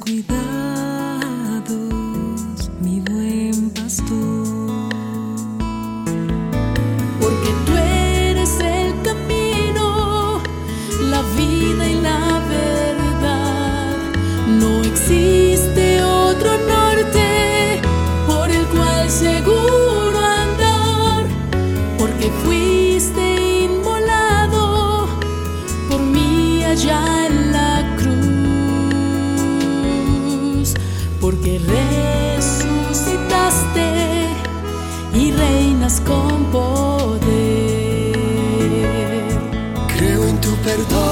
孤单。porque resucitaste y reinas con poder. Creo en tu perdón.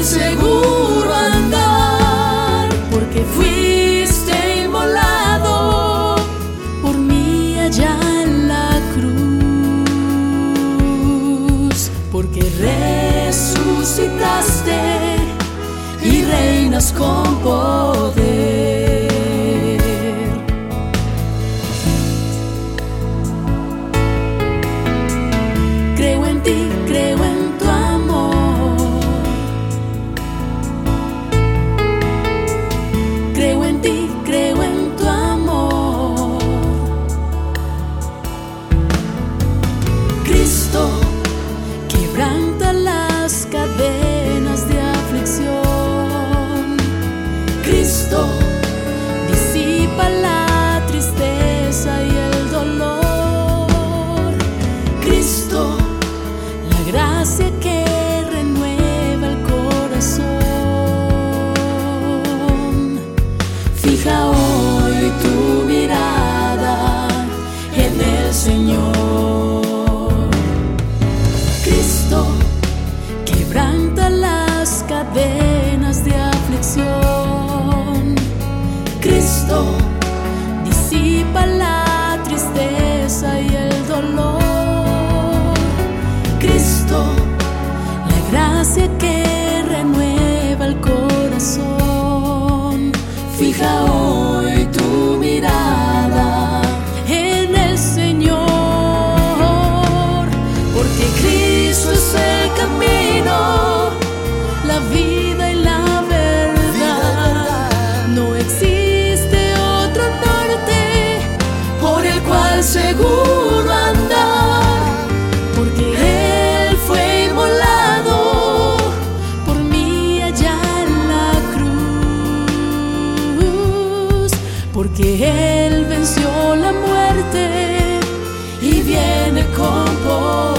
最后 Hoy tu mirada en el Señor. Cristo, quebranta las cadenas de aflicción. Cristo, disipa la tristeza y el dolor. Cristo, la gracia que porque Él venció la muerte y viene con vos.